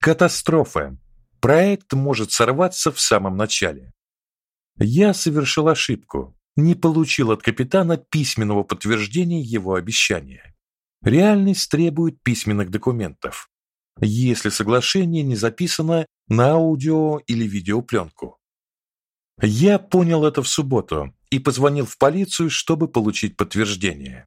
Катастрофа. Проект может сорваться в самом начале. Я совершил ошибку, не получил от капитана письменного подтверждения его обещания. Реальность требует письменных документов, если соглашение не записано на аудио или видеопленку. Я понял это в субботу и позвонил в полицию, чтобы получить подтверждение.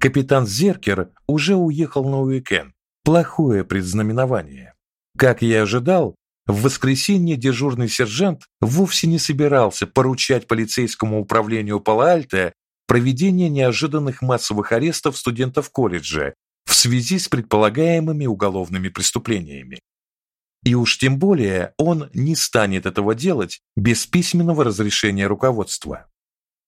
Капитан Зеркер уже уехал на уикенд. Плохое предзнаменование. Как я ожидал, в воскресенье дежурный сержант вовсе не собирался поручать полицейскому управлению Пала-Альто проведение неожиданных массовых арестов студентов колледжа в связи с предполагаемыми уголовными преступлениями. И уж тем более он не станет этого делать без письменного разрешения руководства.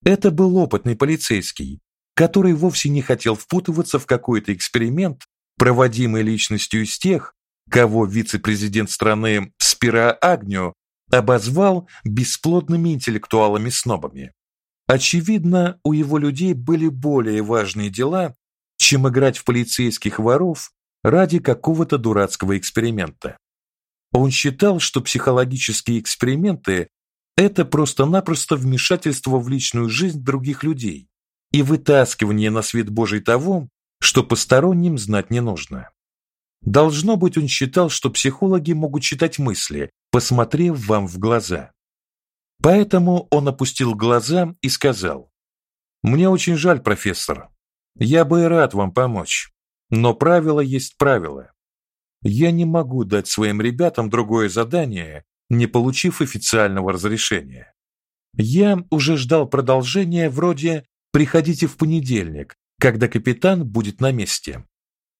Это был опытный полицейский, который вовсе не хотел впутываться в какой-то эксперимент, проводимый личностью из тех, кого вице-президент страны Спира Агню обозвал бесплодными интеллектуалами-снобами. Очевидно, у его людей были более важные дела, чем играть в полицейских воров ради какого-то дурацкого эксперимента. Он считал, что психологические эксперименты это просто-напросто вмешательство в личную жизнь других людей и вытаскивание на свет Божий того, что посторонним знать не нужно. Должно быть, он считал, что психологи могут читать мысли, посмотрев вам в глаза. Поэтому он опустил глаза и сказал: "Мне очень жаль, профессор. Я бы и рад вам помочь, но правило есть правило. Я не могу дать своим ребятам другое задание, не получив официального разрешения. Я уже ждал продолжения вроде приходите в понедельник, когда капитан будет на месте.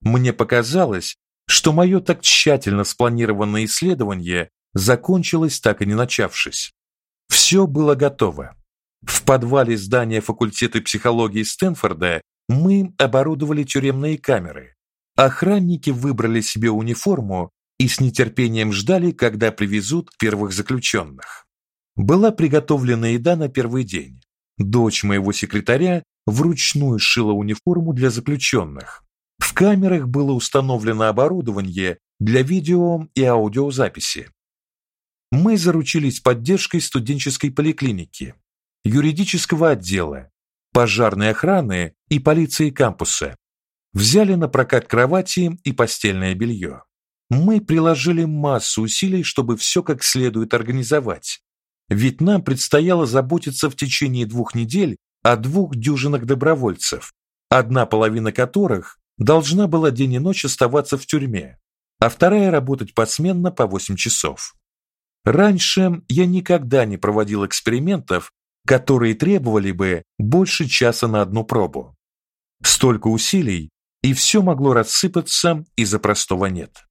Мне показалось, что мое так тщательно спланированное исследование закончилось так и не начавшись. Все было готово. В подвале здания факультета психологии Стэнфорда мы оборудовали тюремные камеры. Охранники выбрали себе униформу и с нетерпением ждали, когда привезут первых заключенных. Была приготовлена еда на первый день. Дочь моего секретаря вручную шила униформу для заключенных. В камерах было установлено оборудование для видео и аудиозаписи. Мы заручились поддержкой студенческой поликлиники, юридического отдела, пожарной охраны и полиции кампуса. Взяли на прокат кровати и постельное белье. Мы приложили массу усилий, чтобы все как следует организовать. Ведь нам предстояло заботиться в течение двух недель о двух дюжинах добровольцев, одна половина которых должна была день и ночь оставаться в тюрьме, а вторая работать посменно по 8 часов. Раньше я никогда не проводил экспериментов, которые требовали бы больше часа на одну пробу. Столько усилий, и все могло рассыпаться из-за простого нет.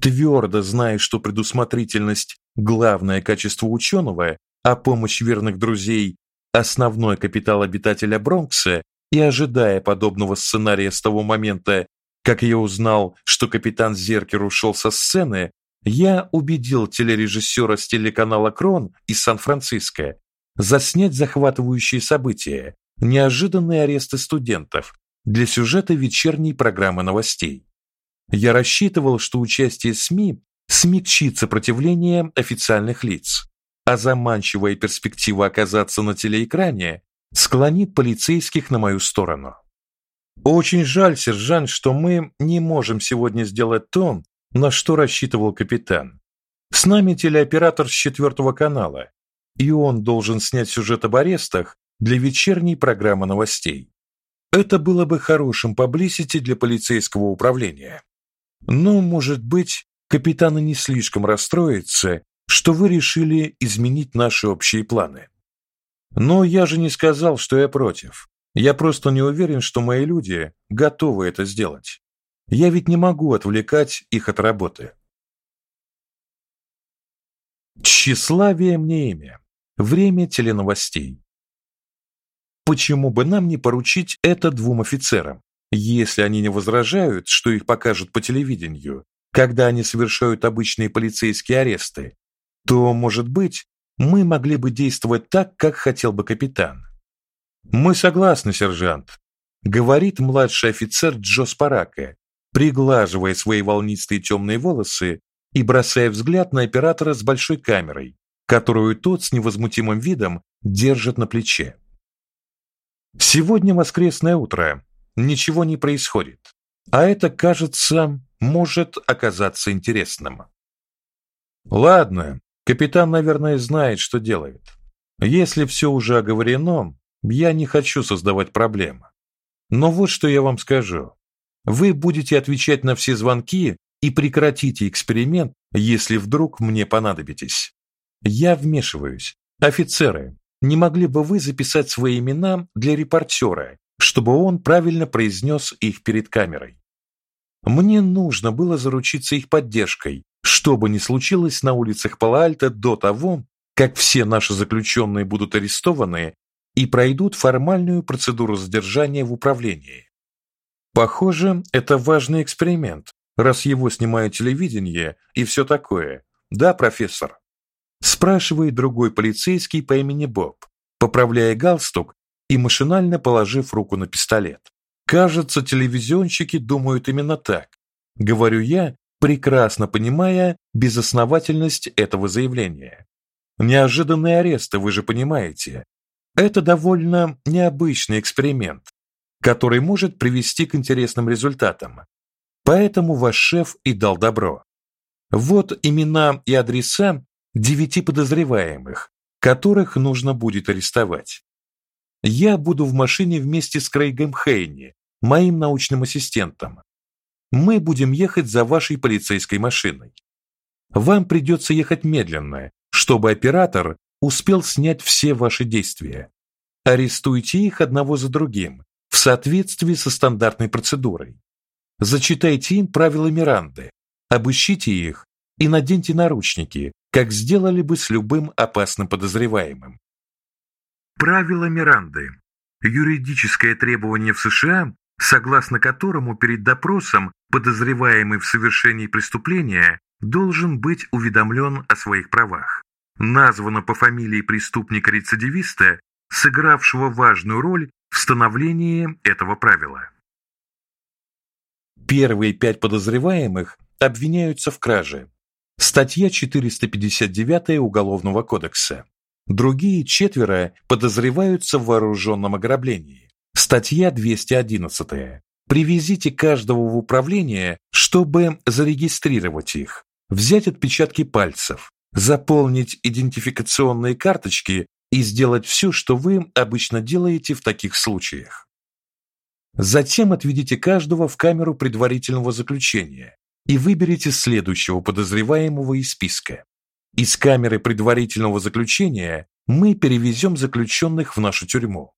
Твердо зная, что предусмотрительность главное качество ученого, а помощь верных друзей основной капитал обитателя Бронкса, и ожидая подобного сценария с того момента, как я узнал, что капитан Зеркер ушел со сцены, я убедил телережиссера с телеканала Крон из Сан-Франциско заснять захватывающие события, неожиданные аресты студентов для сюжета вечерней программы новостей. Я рассчитывал, что участие СМИ смягчит сопротивление официальных лиц, а заманчивая перспектива оказаться на телеэкране склонит полицейских на мою сторону. Очень жаль, сержант, что мы не можем сегодня сделать то, на что рассчитывал капитан. С нами телеоператор с четвертого канала, и он должен снять сюжет об арестах для вечерней программы новостей. Это было бы хорошим паблисити для полицейского управления. Но, может быть, капитан и не слишком расстроится, что вы решили изменить наши общие планы. Но я же не сказал, что я против. Я просто не уверен, что мои люди готовы это сделать. Я ведь не могу отвлекать их от работы. Тщеславие мне имя. Время теленовостей. Почему бы нам не поручить это двум офицерам, если они не возражают, что их покажут по телевидению, когда они совершают обычные полицейские аресты, то, может быть, мы могли бы действовать так, как хотел бы капитан. Мы согласны, сержант, говорит младший офицер Джо Спарака, приглаживая свои волнистые темные волосы и бросая взгляд на оператора с большой камерой, которую тот с невозмутимым видом держит на плече. Сегодня воскресное утро. Ничего не происходит. А это, кажется, может оказаться интересным. Ладно, капитан, наверное, знает, что делает. Если все уже оговорено, я не хочу создавать проблем. Но вот что я вам скажу. Вы будете отвечать на все звонки и прекратите эксперимент, если вдруг мне понадобитесь. Я вмешиваюсь. Офицеры, не могли бы вы записать свои имена для репортера, чтобы он правильно произнес их перед камерой? Мне нужно было заручиться их поддержкой, что бы ни случилось на улицах Пала-Альто до того, как все наши заключенные будут арестованы и пройдут формальную процедуру задержания в управлении. Похоже, это важный эксперимент, раз его снимает телевидение и все такое. Да, профессор. Спрашивает другой полицейский по имени Боб, поправляя галстук и машинально положив руку на пистолет. Кажется, телевизионщики думают именно так. Говорю я, прекрасно понимая безосновательность этого заявления. Неожиданные аресты, вы же понимаете. Это довольно необычный эксперимент, который может привести к интересным результатам. Поэтому ваш шеф и дал добро. Вот имена и адреса девяти подозреваемых, которых нужно будет арестовать. Я буду в машине вместе с Крейгом Хейни, моим научным ассистентом. Мы будем ехать за вашей полицейской машиной. Вам придется ехать медленно, чтобы оператор успел снять все ваши действия. Арестуйте их одного за другим в соответствии со стандартной процедурой. Зачитайте им правила Миранды, обыщите их и наденьте наручники, как сделали бы с любым опасным подозреваемым. Правила Миранды юридическое требование в США, согласно которому перед допросом подозреваемый в совершении преступления должен быть уведомлен о своих правах названо по фамилии преступника-рецидивиста, сыгравшего важную роль в становлении этого правила. Первые пять подозреваемых обвиняются в краже. Статья 459 Уголовного кодекса. Другие четверо подозреваются в вооруженном ограблении. Статья 211. Привезите каждого в управление, чтобы зарегистрировать их, взять отпечатки пальцев, заполнить идентификационные карточки и сделать все, что вы обычно делаете в таких случаях. Затем отведите каждого в камеру предварительного заключения и выберите следующего подозреваемого из списка. Из камеры предварительного заключения мы перевезем заключенных в нашу тюрьму.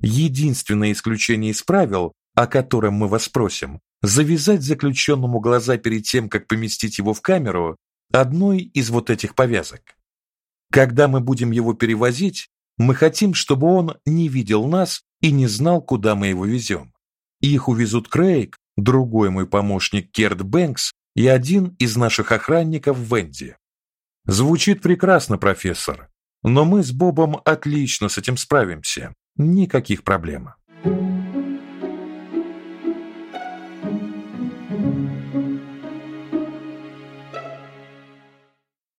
Единственное исключение из правил, о котором мы вас просим, завязать заключенному глаза перед тем, как поместить его в камеру, одной из вот этих повязок. Когда мы будем его перевозить, мы хотим, чтобы он не видел нас и не знал, куда мы его везем. Их увезут Крейг, другой мой помощник Керт Бэнкс и один из наших охранников Венди. Звучит прекрасно, профессор, но мы с Бобом отлично с этим справимся. Никаких проблем.